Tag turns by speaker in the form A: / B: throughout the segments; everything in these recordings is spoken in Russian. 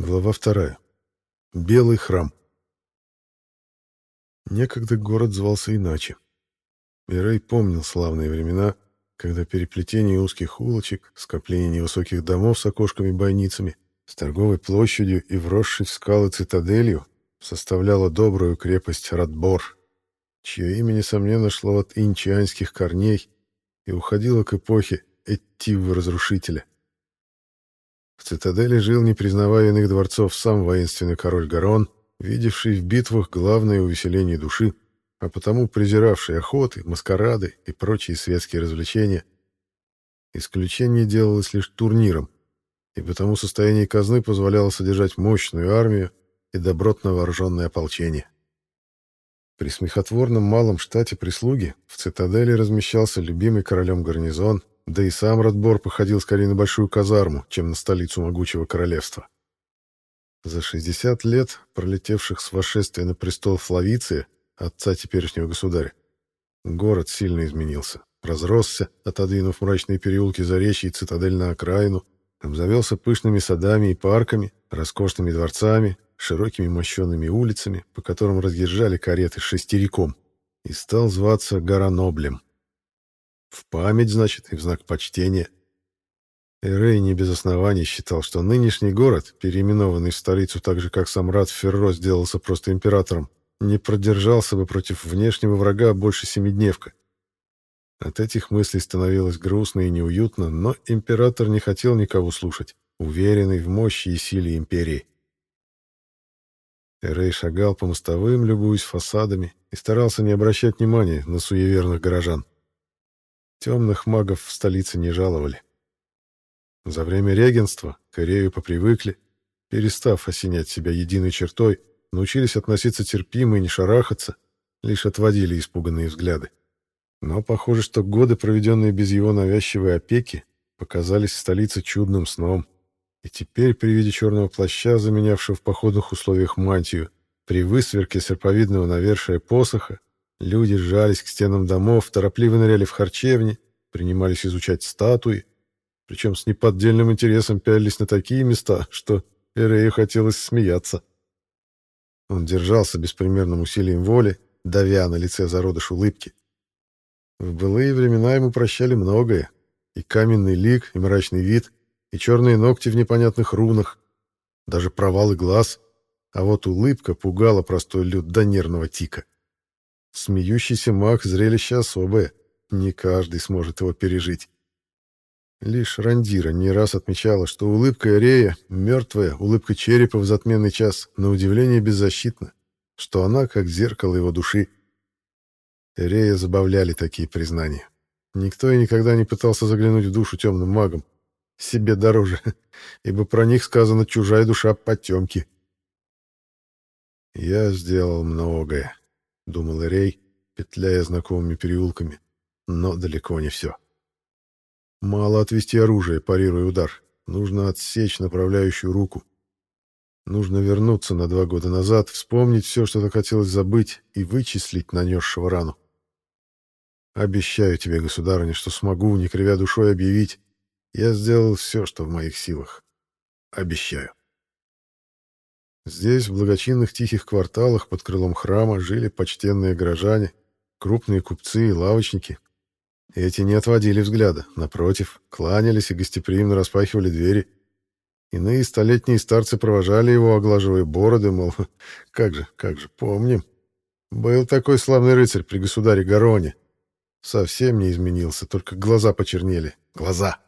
A: Глава вторая. Белый храм. Некогда город звался иначе. Мирей помнил славные времена, когда переплетение узких улочек, скопление невысоких домов с окошками-бойницами, с торговой площадью и вросшей в скалы цитаделью составляло добрую крепость Радбор, чье имя, несомненно, шло от инчианских корней и уходило к эпохе Эттивы-разрушителя. В цитадели жил, не признавая иных дворцов, сам воинственный король Гарон, видевший в битвах главное увеселение души, а потому презиравший охоты, маскарады и прочие светские развлечения. Исключение делалось лишь турниром, и потому состояние казны позволяло содержать мощную армию и добротно вооруженное ополчение. При смехотворном малом штате прислуги в цитадели размещался любимый королем гарнизон, да и сам Радбор походил скорее на большую казарму, чем на столицу могучего королевства. За 60 лет, пролетевших с восшествия на престол Флавиция, отца теперешнего государя, город сильно изменился, разросся, отодвинув мрачные переулки Заречья и цитадель на окраину, обзавелся пышными садами и парками, роскошными дворцами, широкими мощенными улицами, по которым разъезжали кареты шестериком, и стал зваться Гораноблем. В память, значит, и в знак почтения. Эрей не без оснований считал, что нынешний город, переименованный в столицу так же, как сам Рад Ферро сделался просто императором, не продержался бы против внешнего врага больше семидневка. От этих мыслей становилось грустно и неуютно, но император не хотел никого слушать, уверенный в мощи и силе империи. Эрей шагал по мостовым, любуясь фасадами, и старался не обращать внимания на суеверных горожан. Темных магов в столице не жаловали. За время регенства к Ирею попривыкли, перестав осенять себя единой чертой, научились относиться терпимо и не шарахаться, лишь отводили испуганные взгляды. Но похоже, что годы, проведенные без его навязчивой опеки, показались в столице чудным сном. И теперь при виде черного плаща, заменявшего в походных условиях мантию, при высверке серповидного навершия посоха, Люди сжались к стенам домов, торопливо ныряли в харчевни, принимались изучать статуи, причем с неподдельным интересом пялились на такие места, что Эрею хотелось смеяться. Он держался беспримерным усилием воли, давя на лице зародыш улыбки. В былые времена ему прощали многое, и каменный лик, и мрачный вид, и черные ногти в непонятных рунах, даже провалы глаз, а вот улыбка пугала простой люд до нервного тика. Смеющийся маг — зрелище особое. Не каждый сможет его пережить. Лишь Рандира не раз отмечала, что улыбка Эрея, мертвая, улыбка черепа в затменный час, на удивление беззащитна, что она как зеркало его души. Эрея забавляли такие признания. Никто и никогда не пытался заглянуть в душу темным магам. Себе дороже, ибо про них сказано «чужая душа потемки». Я сделал многое думал Рей, петляя знакомыми переулками. Но далеко не все. Мало отвести оружие, парируя удар. Нужно отсечь направляющую руку. Нужно вернуться на два года назад, вспомнить все, что так хотелось забыть, и вычислить нанесшего рану. Обещаю тебе, государыня, что смогу, не кривя душой, объявить. Я сделал все, что в моих силах. Обещаю. Здесь, в благочинных тихих кварталах под крылом храма, жили почтенные горожане, крупные купцы и лавочники. Эти не отводили взгляда, напротив, кланялись и гостеприимно распахивали двери. Иные столетние старцы провожали его, оглаживая бороды, мол, как же, как же, помним. Был такой славный рыцарь при государе Гароне. Совсем не изменился, только глаза почернели. Глаза!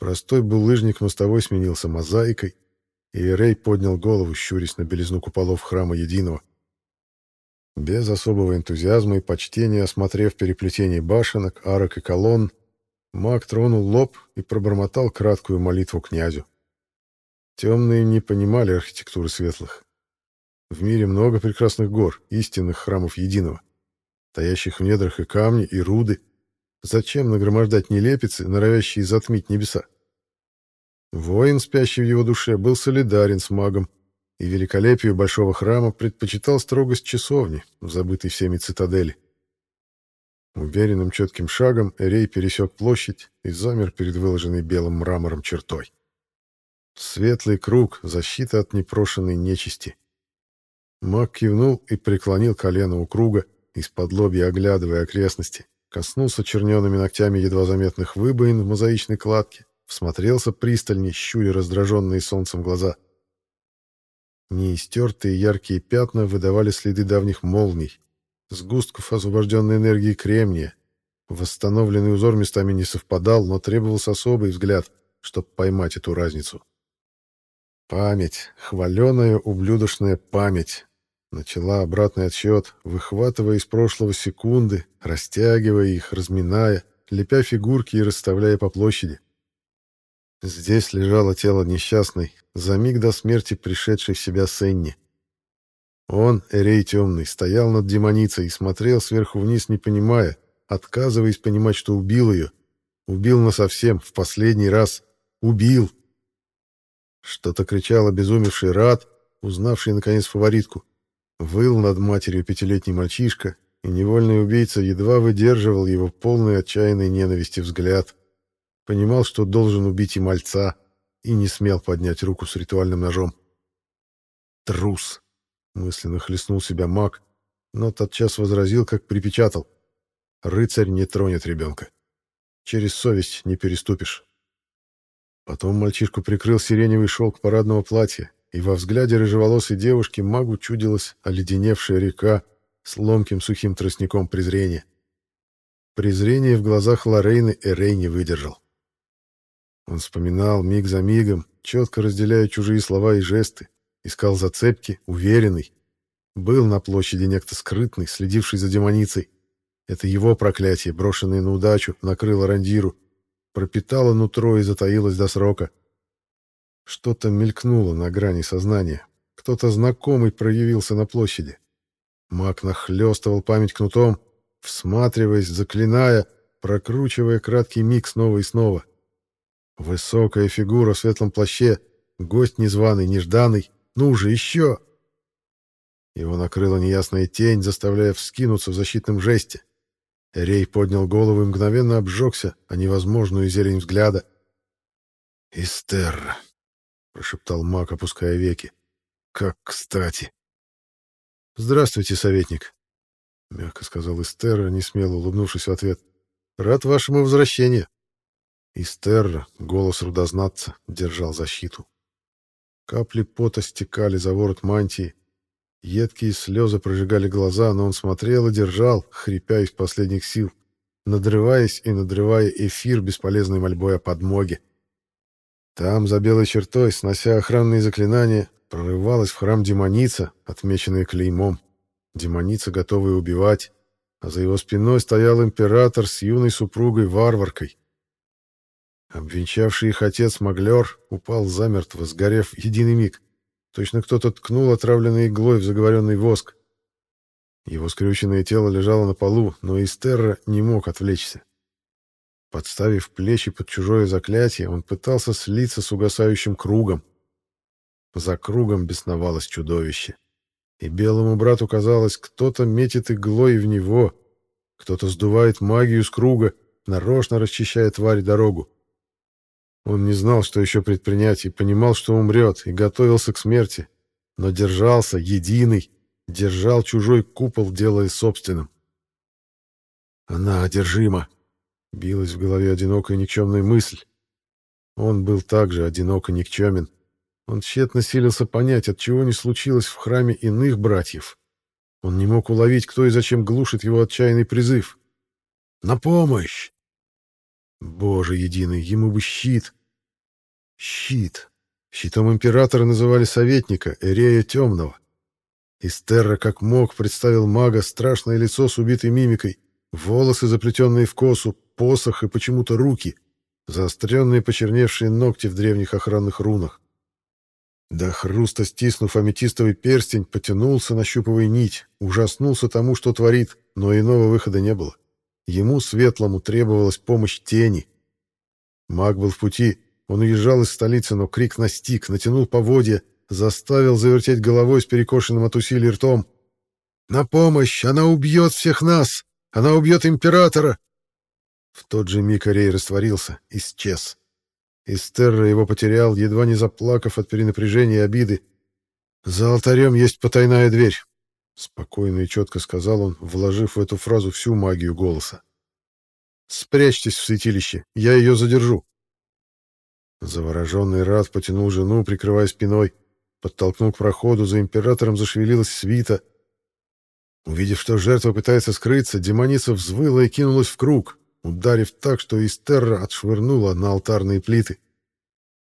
A: Простой булыжник мостовой сменился мозаикой, и Рэй поднял голову, щурясь на белизну куполов храма Единого. Без особого энтузиазма и почтения, осмотрев переплетение башенок, арок и колонн, маг тронул лоб и пробормотал краткую молитву князю. Темные не понимали архитектуры светлых. В мире много прекрасных гор, истинных храмов Единого, стоящих в недрах и камни, и руды. Зачем нагромождать нелепицы, норовящие затмить небеса? Воин, спящий в его душе, был солидарен с магом и великолепию большого храма предпочитал строгость часовни, забытой всеми цитадели. Уверенным четким шагом Эрей пересек площадь и замер перед выложенной белым мрамором чертой. Светлый круг, защита от непрошенной нечисти. Маг кивнул и преклонил колено у круга, из-под лобья оглядывая окрестности, коснулся чернеными ногтями едва заметных выбоин в мозаичной кладке, всмотрелся пристальней, щуря раздраженные солнцем глаза. Неистертые яркие пятна выдавали следы давних молний, сгустков освобожденной энергии кремния. Восстановленный узор местами не совпадал, но требовался особый взгляд, чтобы поймать эту разницу. Память, хваленая ублюдочная память, начала обратный отсчет, выхватывая из прошлого секунды, растягивая их, разминая, лепя фигурки и расставляя по площади. Здесь лежало тело несчастной, за миг до смерти пришедшей в себя Сенни. Он, Эрей Темный, стоял над демоницей и смотрел сверху вниз, не понимая, отказываясь понимать, что убил ее. Убил насовсем, в последний раз. Убил! Что-то кричал обезумевший Рад, узнавший, наконец, фаворитку. Выл над матерью пятилетний мальчишка, и невольный убийца едва выдерживал его полный отчаянной ненависти взгляд. Понимал, что должен убить и мальца, и не смел поднять руку с ритуальным ножом. Трус! Мысленно хлестнул себя маг, но тотчас возразил, как припечатал. Рыцарь не тронет ребенка. Через совесть не переступишь. Потом мальчишку прикрыл сиреневый шелк парадного платья, и во взгляде рыжеволосой девушки магу чудилась оледеневшая река с ломким сухим тростником презрения. Презрение в глазах Лорейны Эрей не выдержал. Он вспоминал миг за мигом, четко разделяя чужие слова и жесты, Искал зацепки, уверенный. Был на площади некто скрытный, следивший за демоницей. Это его проклятие, брошенное на удачу, накрыло Рандиру. Пропитало нутро и затаилось до срока. Что-то мелькнуло на грани сознания. Кто-то знакомый проявился на площади. Маг нахлёстывал память кнутом, всматриваясь, заклиная, прокручивая краткий миг снова и снова. Высокая фигура в светлом плаще, гость незваный, нежданный, ну же, еще!» Его накрыла неясная тень, заставляя вскинуться в защитном жесте. Рей поднял голову и мгновенно обжегся о невозможную зелень взгляда. «Истерра!» — прошептал маг, опуская веки. «Как кстати!» «Здравствуйте, советник!» — мягко сказал Истерра, несмело улыбнувшись в ответ. «Рад вашему возвращению!» Истерра, голос рудознатца, держал защиту. Капли пота стекали за ворот мантии. Едкие слезы прожигали глаза, но он смотрел и держал, хрипя из последних сил, надрываясь и надрывая эфир бесполезной мольбой о подмоге. Там, за белой чертой, снося охранные заклинания, прорывалась в храм демоница, отмеченная клеймом. Демоница, готовая убивать, а за его спиной стоял император с юной супругой-варваркой. Обвенчавший их отец Маглер упал замертво, сгорев единый миг. Точно кто-то ткнул отравленной иглой в заговоренный воск. Его скрюченное тело лежало на полу, но Истерра не мог отвлечься. Подставив плечи под чужое заклятие, он пытался слиться с угасающим кругом. За кругом бесновалось чудовище. И белому брату казалось, кто-то метит иглой в него, кто-то сдувает магию с круга, нарочно расчищая тварь дорогу. Он не знал, что еще предпринять, и понимал, что умрет, и готовился к смерти, но держался, единый, держал чужой купол, делая собственным. Она одержима. Билась в голове одинокая никчемная мысль. Он был также одиноко никчемен. Он тщетно силился понять, от чего не случилось в храме иных братьев. Он не мог уловить, кто и зачем глушит его отчаянный призыв. «На помощь!» Боже единый, ему бы щит. Щит. Щитом императора называли советника, Эрея Темного. Истерра как мог представил мага страшное лицо с убитой мимикой, волосы, заплетенные в косу, посох и почему-то руки, заостренные почерневшие ногти в древних охранных рунах. До хруста стиснув аметистовый перстень, потянулся, нащупывая нить, ужаснулся тому, что творит, но иного выхода не было. Ему, светлому, требовалась помощь тени. Маг был в пути, он уезжал из столицы, но крик настиг, натянул поводья, заставил завертеть головой с перекошенным от усилий ртом. «На помощь! Она убьет всех нас! Она убьет императора!» В тот же миг Арей растворился, исчез. Истерра его потерял, едва не заплакав от перенапряжения и обиды. «За алтарем есть потайная дверь», — спокойно и четко сказал он, вложив в эту фразу всю магию голоса. «Спрячьтесь в святилище, я ее задержу». Завороженный Рад потянул жену, прикрывая спиной, подтолкнул к проходу, за императором зашевелилась свита. Увидев, что жертва пытается скрыться, демоница взвыла и кинулась в круг ударив так, что Истерра отшвырнула на алтарные плиты.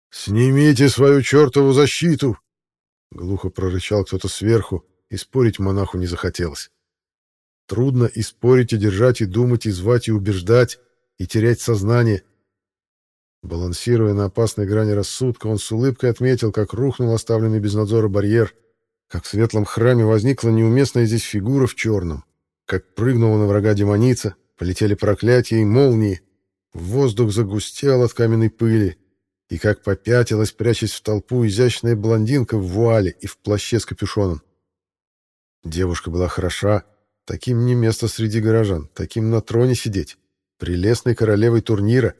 A: «Снимите свою чертову защиту!» Глухо прорычал кто-то сверху, и спорить монаху не захотелось. Трудно и спорить, и держать, и думать, и звать, и убеждать, и терять сознание. Балансируя на опасной грани рассудка, он с улыбкой отметил, как рухнул оставленный без надзора барьер, как в светлом храме возникла неуместная здесь фигура в черном, как прыгнула на врага демоница, Полетели проклятия и молнии. Воздух загустел от каменной пыли. И как попятилась, прячась в толпу, изящная блондинка в вуале и в плаще с капюшоном. Девушка была хороша. Таким не место среди горожан, таким на троне сидеть. Прелестной королевой турнира.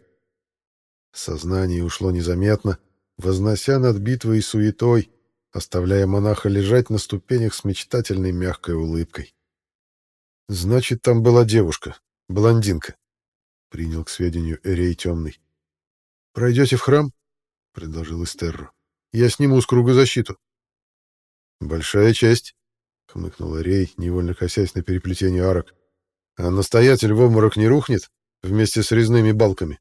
A: Сознание ушло незаметно, вознося над битвой и суетой, оставляя монаха лежать на ступенях с мечтательной мягкой улыбкой. Значит, там была девушка, Блондинка. Принял к сведению Эрей Темный. Пройдете в храм? Предложил Эстерро. Я сниму с круга защиту. Большая честь, хмыкнул Эрей, невольно косясь на переплетение арок. А настоятель в обморок не рухнет вместе с резными балками?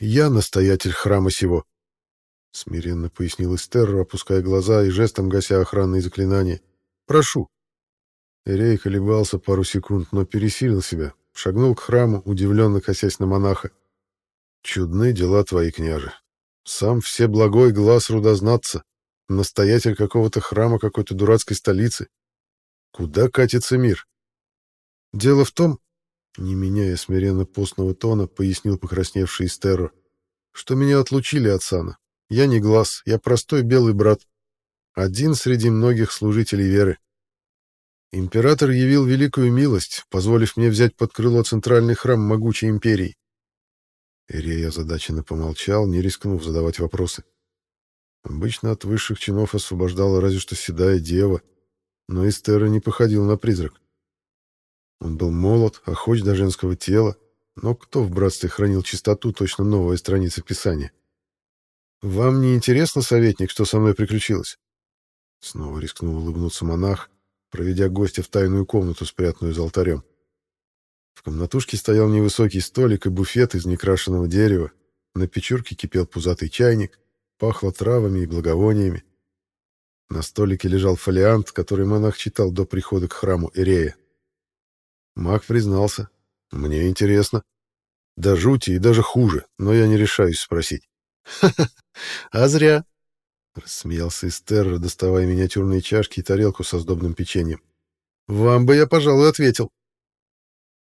A: Я настоятель храма сего, смиренно пояснил Эстерро, опуская глаза и жестом гася охранные заклинания. Прошу. Эрей колебался пару секунд, но пересилил себя, шагнул к храму, удивленно косясь на монаха. «Чудны дела твои, княже. Сам все благой глаз рудознаться, настоятель какого-то храма какой-то дурацкой столицы. Куда катится мир?» «Дело в том, — не меняя смиренно постного тона, пояснил покрасневший Истерро, — что меня отлучили от сана. Я не глаз, я простой белый брат. Один среди многих служителей веры. Император явил великую милость, позволив мне взять под крыло центральный храм могучей империи. Ирей озадаченно помолчал, не рискнув задавать вопросы. Обычно от высших чинов освобождала разве что седая дева, но Эстера не походил на призрак. Он был молод, охоч до женского тела, но кто в братстве хранил чистоту, точно новая страница Писания? «Вам не интересно, советник, что со мной приключилось?» Снова рискнул улыбнуться монах, проведя гостя в тайную комнату, спрятанную за алтарем. В комнатушке стоял невысокий столик и буфет из некрашенного дерева. На печурке кипел пузатый чайник, пахло травами и благовониями. На столике лежал фолиант, который монах читал до прихода к храму Ирея. Маг признался. «Мне интересно. Да жути и даже хуже, но я не решаюсь спросить». «Ха-ха, а зря. Рассмеялся Эстерра, доставая миниатюрные чашки и тарелку со сдобным печеньем. «Вам бы я, пожалуй, ответил».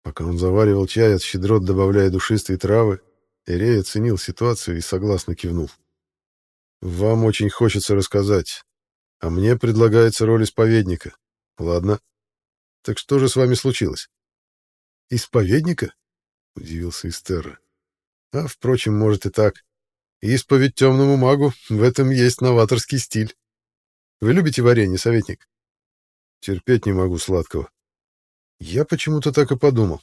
A: Пока он заваривал чай, от щедрот добавляя душистые травы, Эрей оценил ситуацию и согласно кивнул. «Вам очень хочется рассказать, а мне предлагается роль исповедника. Ладно. Так что же с вами случилось?» «Исповедника?» — удивился Эстерра. «А, впрочем, может и так. Исповедь темному магу — в этом есть новаторский стиль. Вы любите варенье, советник? Терпеть не могу сладкого. Я почему-то так и подумал.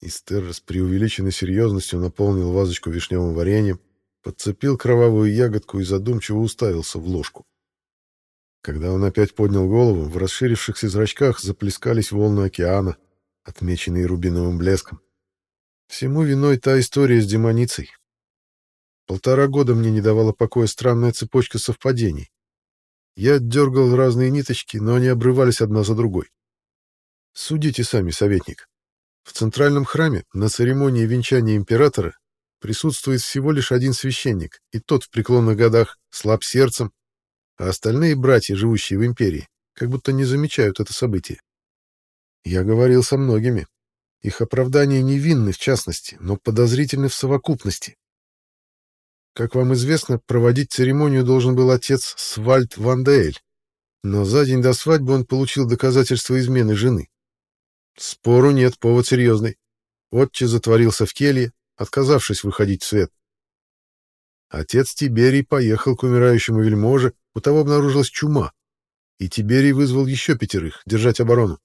A: Истер с преувеличенной серьезностью наполнил вазочку вишневым вареньем, подцепил кровавую ягодку и задумчиво уставился в ложку. Когда он опять поднял голову, в расширившихся зрачках заплескались волны океана, отмеченные рубиновым блеском. Всему виной та история с демоницей, Полтора года мне не давала покоя странная цепочка совпадений. Я дергал разные ниточки, но они обрывались одна за другой. Судите сами, советник. В центральном храме на церемонии венчания императора присутствует всего лишь один священник, и тот в преклонных годах слаб сердцем, а остальные братья, живущие в империи, как будто не замечают это событие. Я говорил со многими. Их оправдания невинны в частности, но подозрительны в совокупности. Как вам известно, проводить церемонию должен был отец Свальд Ван Дейль, но за день до свадьбы он получил доказательства измены жены. Спору нет, повод серьезный. Отче затворился в келье, отказавшись выходить в свет. Отец Тиберий поехал к умирающему вельможе, у того обнаружилась чума, и Тиберий вызвал еще пятерых держать оборону.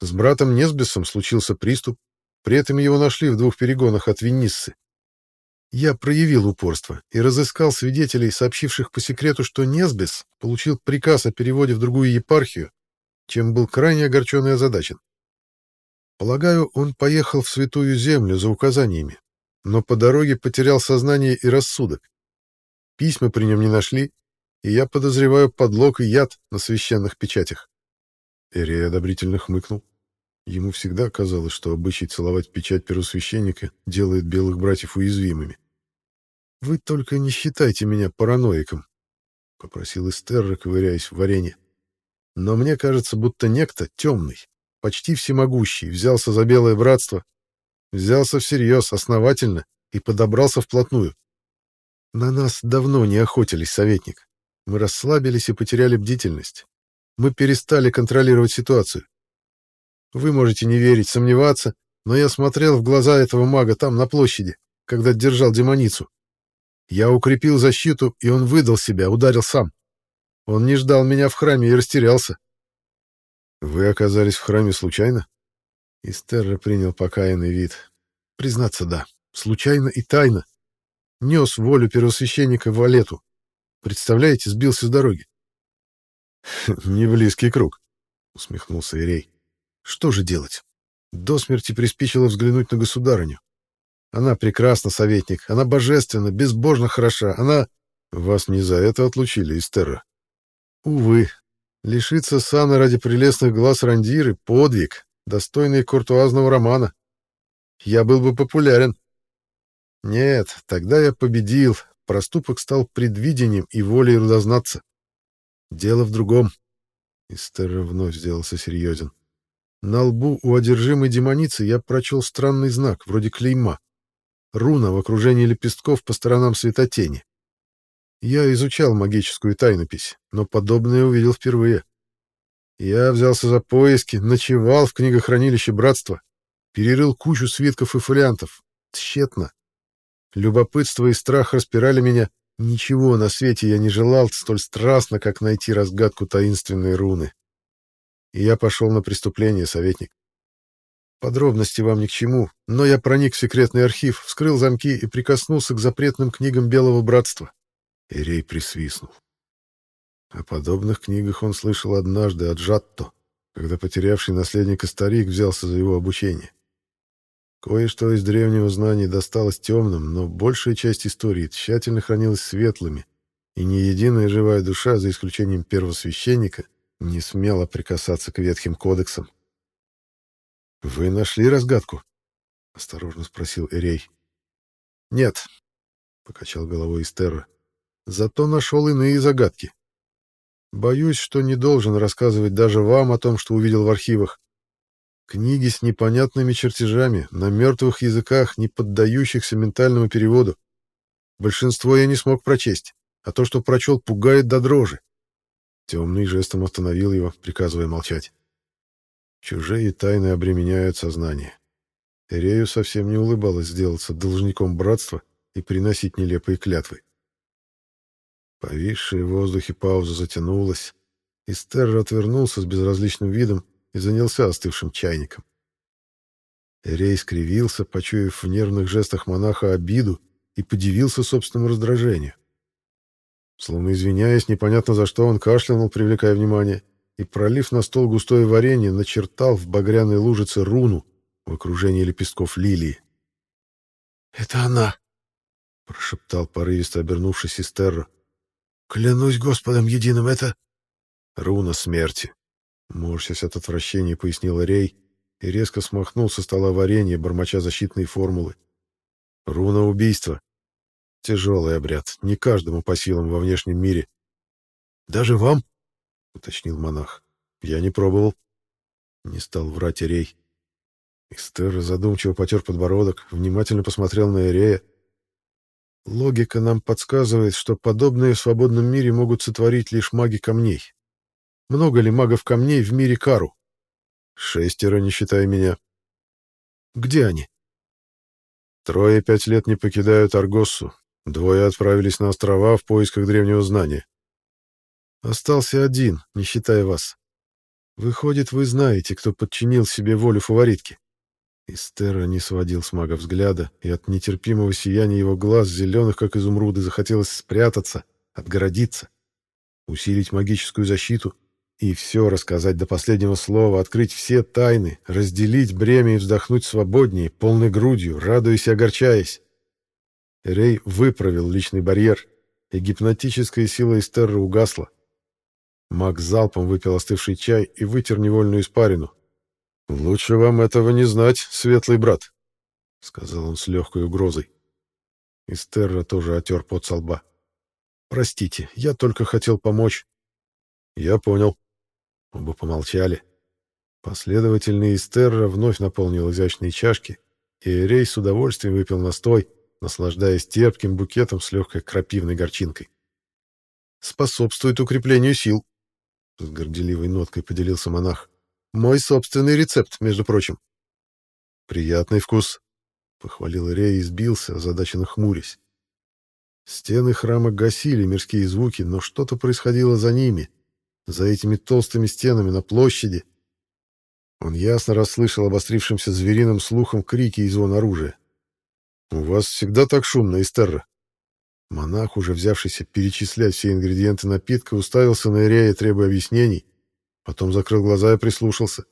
A: С братом Несбесом случился приступ, при этом его нашли в двух перегонах от Вениссы. Я проявил упорство и разыскал свидетелей, сообщивших по секрету, что Несбес получил приказ о переводе в другую епархию, чем был крайне огорчен и озадачен. Полагаю, он поехал в Святую Землю за указаниями, но по дороге потерял сознание и рассудок. Письма при нем не нашли, и я подозреваю подлог и яд на священных печатях. Эрей одобрительно хмыкнул. Ему всегда казалось, что обычай целовать печать первосвященника делает белых братьев уязвимыми. «Вы только не считайте меня параноиком», — попросил Эстерра, ковыряясь в варенье. «Но мне кажется, будто некто темный, почти всемогущий, взялся за белое братство, взялся всерьез, основательно и подобрался вплотную. На нас давно не охотились, советник. Мы расслабились и потеряли бдительность. Мы перестали контролировать ситуацию. Вы можете не верить, сомневаться, но я смотрел в глаза этого мага там, на площади, когда держал демоницу. Я укрепил защиту, и он выдал себя, ударил сам. Он не ждал меня в храме и растерялся. Вы оказались в храме случайно? Истерра принял покаянный вид. Признаться, да. Случайно и тайно. Нес волю первосвященника в Валету. Представляете, сбился с дороги. «Не близкий круг», — усмехнулся Ирей. Что же делать? До смерти приспичило взглянуть на государыню. Она прекрасна, советник, она божественно, безбожно хороша, она... Вас не за это отлучили из Терра. Увы, лишиться сана ради прелестных глаз Рандиры — подвиг, достойный куртуазного романа. Я был бы популярен. Нет, тогда я победил, проступок стал предвидением и волей разознаться. Дело в другом. Истерра вновь сделался серьезен. На лбу у одержимой демоницы я прочел странный знак, вроде клейма. Руна в окружении лепестков по сторонам светотени. Я изучал магическую тайнопись, но подобное увидел впервые. Я взялся за поиски, ночевал в книгохранилище братства, перерыл кучу свитков и фолиантов. Тщетно. Любопытство и страх распирали меня. Ничего на свете я не желал столь страстно, как найти разгадку таинственной руны и я пошел на преступление, советник. Подробности вам ни к чему, но я проник в секретный архив, вскрыл замки и прикоснулся к запретным книгам Белого Братства. Ирей присвистнул. О подобных книгах он слышал однажды от Жатто, когда потерявший наследника старик взялся за его обучение. Кое-что из древнего знания досталось темным, но большая часть истории тщательно хранилась светлыми, и ни единая живая душа, за исключением первосвященника, не смело прикасаться к ветхим кодексам. «Вы нашли разгадку?» — осторожно спросил Эрей. «Нет», — покачал головой Истерра. «Зато нашел иные загадки. Боюсь, что не должен рассказывать даже вам о том, что увидел в архивах. Книги с непонятными чертежами, на мертвых языках, не поддающихся ментальному переводу. Большинство я не смог прочесть, а то, что прочел, пугает до дрожи. Темный жестом остановил его, приказывая молчать. Чужие тайны обременяют сознание. Эрею совсем не улыбалось сделаться должником братства и приносить нелепые клятвы. Повисшая в воздухе пауза затянулась, и Стерра отвернулся с безразличным видом и занялся остывшим чайником. Эрей скривился, почуяв в нервных жестах монаха обиду, и подивился собственному раздражению. Словно извиняясь, непонятно за что он кашлянул, привлекая внимание, и, пролив на стол густое варенье, начертал в багряной лужице руну в окружении лепестков лилии. «Это она!» — прошептал порывисто обернувшись Истерро. «Клянусь Господом единым, это...» «Руна смерти!» — морщась от отвращения, пояснил Рей и резко смахнул со стола варенье, бормоча защитные формулы. «Руна убийства!» Тяжелый обряд, не каждому по силам во внешнем мире. «Даже вам?» — уточнил монах. «Я не пробовал». Не стал врать Эрей. Истер задумчиво потер подбородок, внимательно посмотрел на Эрея. «Логика нам подсказывает, что подобные в свободном мире могут сотворить лишь маги камней. Много ли магов камней в мире Кару?» «Шестеро, не считая меня». «Где они?» «Трое пять лет не покидают Аргоссу, Двое отправились на острова в поисках древнего знания.
B: Остался один, не считая вас. Выходит, вы знаете, кто подчинил себе волю фаворитки. Истерра не сводил с мага взгляда, и от нетерпимого сияния его глаз, зеленых, как изумруды, захотелось спрятаться, отгородиться, усилить магическую защиту и все рассказать до последнего слова, открыть все тайны, разделить бремя и вздохнуть свободнее, полной грудью, радуясь и огорчаясь. Рей выправил личный барьер, и гипнотическая сила Эстерра угасла. Маг залпом выпил остывший чай и вытер невольную испарину.
A: «Лучше вам этого не знать, светлый брат», — сказал он с легкой угрозой. Эстерра тоже отер пот со лба. «Простите, я только хотел помочь». «Я понял». Оба помолчали. Последовательный Эстерра вновь наполнил изящные чашки, и Рей с удовольствием выпил настой, наслаждаясь терпким букетом с легкой крапивной горчинкой.
B: «Способствует укреплению сил», — с горделивой ноткой поделился монах. «Мой собственный рецепт, между прочим».
A: «Приятный вкус», — похвалил Рей и сбился, озадаченно хмурясь. Стены храма гасили мирские звуки, но что-то происходило за ними, за этими толстыми стенами на площади. Он ясно расслышал обострившимся звериным слухом крики и звон оружия. «У вас всегда так шумно, Эстерра?» Монах, уже взявшийся перечислять все ингредиенты напитка, уставился на Ирея, требуя объяснений, потом закрыл глаза и прислушался.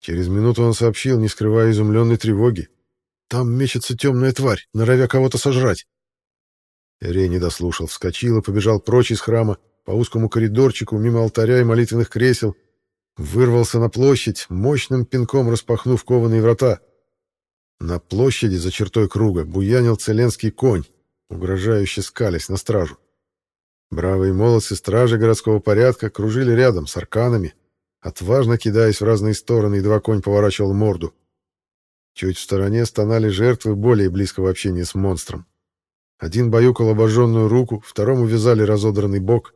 A: Через минуту он сообщил, не скрывая изумленной тревоги. «Там мечется темная тварь, норовя кого-то сожрать». Ирей не дослушал, вскочил и побежал прочь из храма, по узкому коридорчику, мимо алтаря и молитвенных кресел, вырвался на площадь, мощным пинком распахнув кованые врата. На площади за чертой круга буянил целенский конь, угрожающе скалясь на стражу. Бравые молодцы стражи городского порядка кружили рядом с арканами, отважно кидаясь в разные стороны, едва конь поворачивал морду. Чуть в стороне стонали жертвы более близкого общения с монстром. Один баюкал обожженную руку, второму вязали разодранный бок.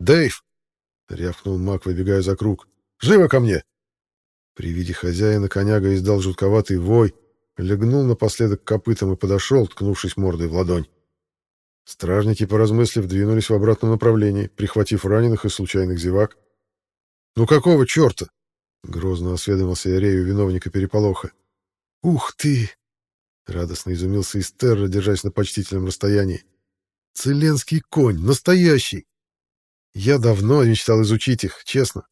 A: «Дэйв!» — рявкнул маг, выбегая за круг. «Живо ко мне!» При виде хозяина коняга издал жутковатый вой, легнул напоследок копытом и подошел, ткнувшись мордой в ладонь. Стражники, поразмыслив, двинулись в обратном направлении, прихватив раненых и случайных зевак. «Ну какого черта?» — грозно осведомился Ирею виновника переполоха. «Ух ты!» — радостно изумился Истерра, держась на почтительном расстоянии. «Целенский конь! Настоящий!» Я давно мечтал изучить их, честно.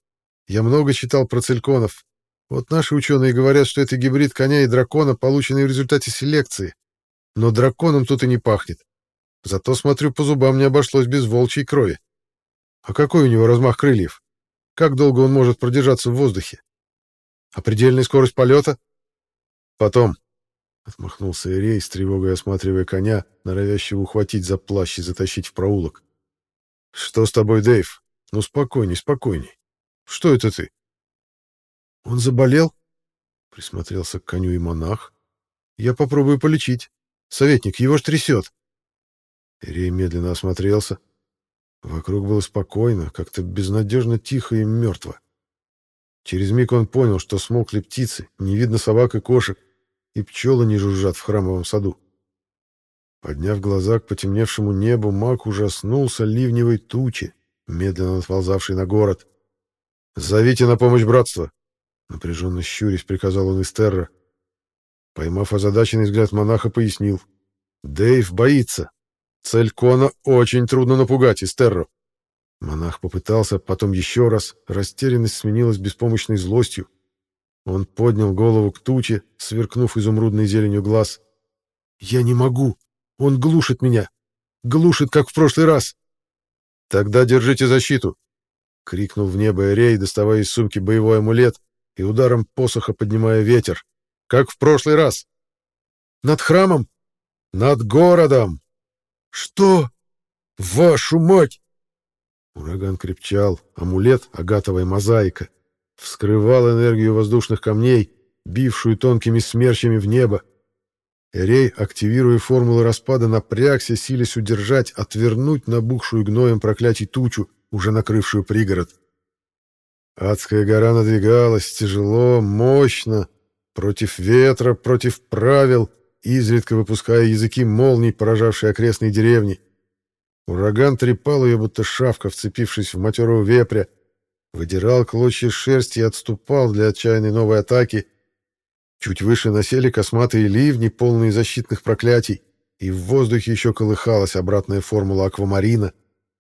A: Я много читал про цельконов, вот наши ученые говорят, что это гибрид коня и дракона, полученный в результате селекции. Но драконом тут и не пахнет. Зато, смотрю, по зубам не обошлось без волчьей крови. А какой у него размах крыльев? Как долго он может продержаться в воздухе? А предельная скорость полета? Потом. Отмахнулся Ирей, с тревогой осматривая коня, норовящего ухватить за плащ и затащить в проулок. «Что с тобой, Дэйв? Ну, спокойней, спокойней. Что это ты?» «Он заболел?» — присмотрелся к коню и монах. «Я попробую полечить. Советник, его ж трясет». Ирей медленно осмотрелся. Вокруг было спокойно, как-то безнадежно тихо и мертво. Через миг он понял, что смолкли птицы, не видно собак и кошек, и пчелы не жужжат в храмовом саду. Подняв глаза к потемневшему небу, маг ужаснулся ливневой тучи, медленно отползавшей на город. «Зовите на помощь братство!» Напряженно щурясь, приказал он Эстерра. Поймав озадаченный взгляд монаха, пояснил. «Дэйв боится. Цель Кона очень трудно напугать, Эстерро». Монах попытался, потом еще раз. Растерянность сменилась беспомощной злостью. Он поднял голову к туче, сверкнув изумрудной зеленью глаз. «Я не могу. Он глушит меня. Глушит, как в прошлый раз». «Тогда держите защиту!» — крикнул в небо Эрей, доставая из сумки боевой амулет, и ударом посоха поднимая ветер. Как в прошлый раз. Над храмом? Над городом! Что? Вашу мать! Ураган крепчал, амулет, агатовая мозаика, вскрывал энергию воздушных камней, бившую тонкими смерчами в небо. Эрей, активируя формулы распада, напрягся, силясь удержать, отвернуть набухшую гноем проклятий тучу, уже накрывшую пригород. Адская гора надвигалась тяжело, мощно, против ветра, против правил, изредка выпуская языки молний, поражавшие окрестные деревни. Ураган трепал ее, будто шавка, вцепившись в матерого вепря, выдирал клочья шерсти и отступал для отчаянной новой атаки. Чуть выше насели косматые ливни, полные защитных проклятий, и в воздухе еще колыхалась обратная формула аквамарина,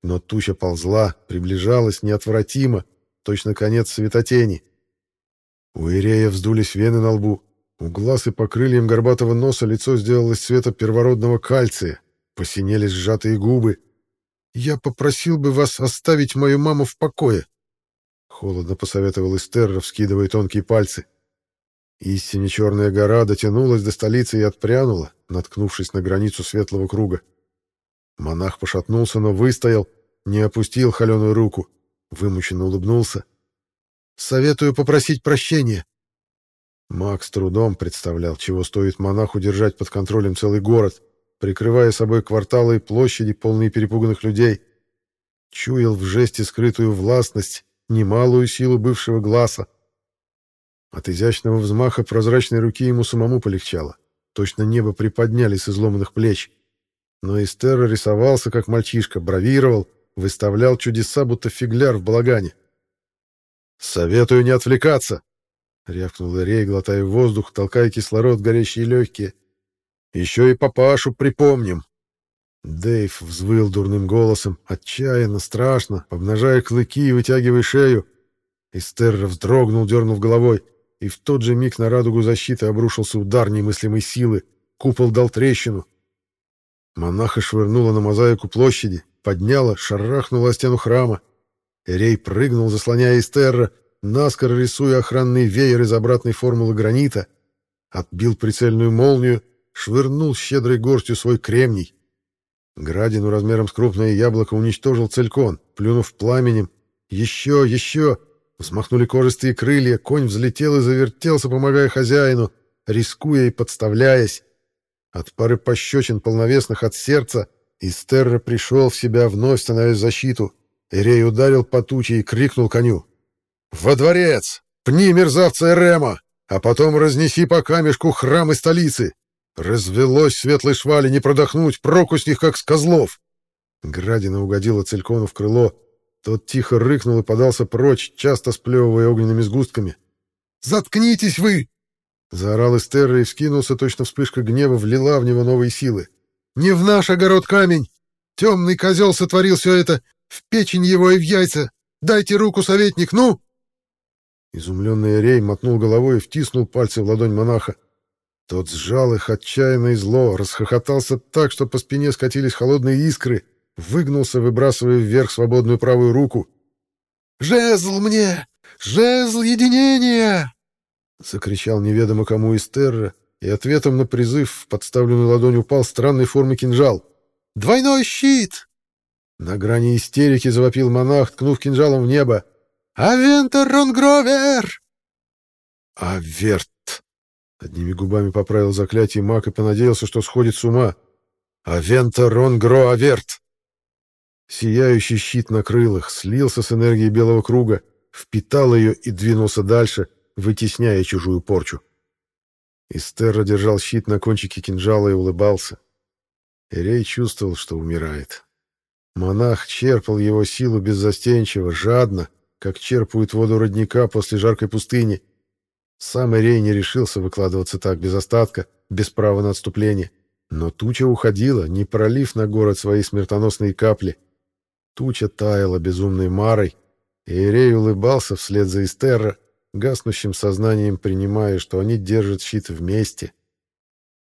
A: но туча ползла, приближалась неотвратимо, точно конец светотени. У Ирея вздулись вены на лбу, у глаз и по крыльям горбатого носа лицо сделалось цвета первородного кальция, посинели сжатые губы. «Я попросил бы вас оставить мою маму в покое», — холодно посоветовал Эстерра, вскидывая тонкие пальцы. Истине черная гора дотянулась до столицы и отпрянула, наткнувшись на границу светлого круга. Монах пошатнулся, но выстоял, не опустил холеную руку, вымученно улыбнулся. «Советую попросить прощения», Макс трудом представлял, чего стоит монаху держать под контролем целый город, прикрывая собой кварталы и площади, полные перепуганных людей. Чуял в жесте скрытую властность, немалую силу бывшего глаза. От изящного взмаха прозрачной руки ему самому полегчало. Точно небо приподняли с изломанных плеч. Но Эстера рисовался, как мальчишка, бравировал, выставлял чудеса, будто фигляр в балагане. «Советую не отвлекаться!» — рявкнул Ирей, глотая воздух, толкая кислород в горящие легкие. «Еще и папашу припомним!» Дэйв взвыл дурным голосом, отчаянно, страшно, обнажая клыки и вытягивая шею. Истерра вздрогнул, дернув головой, и в тот же миг на радугу защиты обрушился удар немыслимой силы. Купол дал трещину. Монаха швырнула на мозаику площади, подняла, шарахнула о стену храма. Эрей прыгнул, заслоняя Истерра, наскоро рисуя охранный веер из обратной формулы гранита, отбил прицельную молнию, швырнул щедрой горстью свой кремний. Градину размером с крупное яблоко уничтожил целькон, плюнув пламенем. Еще, еще! Взмахнули кожистые крылья, конь взлетел и завертелся, помогая хозяину, рискуя и подставляясь. От пары пощечин полновесных от сердца Истерра пришел в себя, вновь становясь защиту. Эрей ударил по туче и крикнул коню. «Во дворец! Пни мерзавца Эрема, а потом разнеси по камешку храмы столицы! Развелось светлой швали не продохнуть, проку с них, как с козлов!» Градина угодила Целькону в крыло. Тот тихо рыкнул и подался прочь, часто сплевывая огненными сгустками. «Заткнитесь вы!» Заорал Эстерра и вскинулся, точно вспышка гнева влила в него новые силы. «Не в наш огород камень! Темный козел сотворил все это! В печень его и в яйца! Дайте руку, советник, ну!» Изумленный Рей мотнул головой и втиснул пальцы в ладонь монаха. Тот сжал их отчаянно и зло, расхохотался так, что по спине скатились холодные искры, выгнулся, выбрасывая вверх свободную правую руку. «Жезл мне! Жезл единения!» Закричал неведомо кому из терра, и ответом на призыв в подставленную ладонь упал странной формы кинжал. «Двойной щит!» На грани истерики завопил монах, ткнув кинжалом в небо. «Авентер Ронгровер!» «Аверт!» — одними губами поправил заклятие маг и понадеялся, что сходит с ума. «Авентер Ронгро Аверт!» Сияющий щит на крылах слился с энергией белого круга, впитал ее и двинулся дальше, вытесняя чужую порчу. Истерра держал щит на кончике кинжала и улыбался. Эрей чувствовал, что умирает. Монах черпал его силу беззастенчиво, жадно, как черпают воду родника после жаркой пустыни. Сам Ирей не решился выкладываться так без остатка, без права на отступление. Но туча уходила, не пролив на город свои смертоносные капли. Туча таяла безумной марой, и Ирей улыбался вслед за Эстерра, гаснущим сознанием принимая, что они держат щит вместе.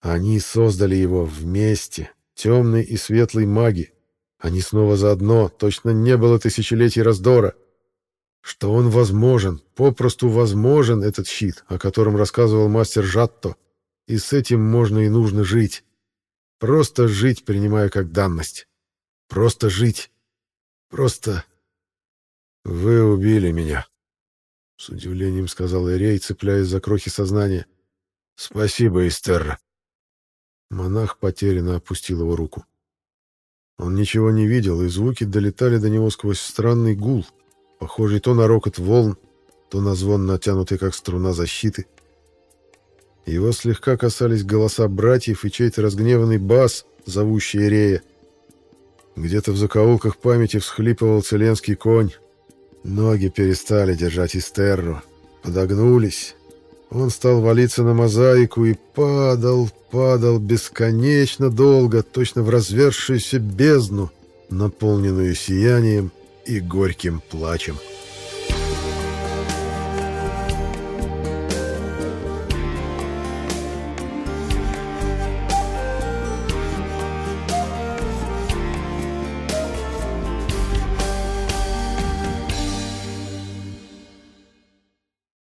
A: Они создали его вместе, темные и светлые маги. Они снова заодно, точно не было тысячелетий раздора что он возможен, попросту возможен этот щит, о котором рассказывал мастер Жатто, и с этим можно и нужно жить. Просто жить, принимая как данность. Просто жить. Просто... «Вы убили меня», — с удивлением сказал Эрей, цепляясь за крохи сознания. «Спасибо, Эстерра». Монах потерянно опустил его руку. Он ничего не видел, и звуки долетали до него сквозь странный гул — похожий то на рокот волн, то на звон натянутый, как струна защиты.
B: Его слегка касались голоса братьев и чей-то разгневанный бас, зовущий Рея. Где-то в закоулках памяти всхлипывал целенский конь. Ноги перестали держать Истерру, подогнулись. Он стал валиться на мозаику и падал, падал бесконечно долго, точно в развершуюся бездну, наполненную сиянием и горьким плачем.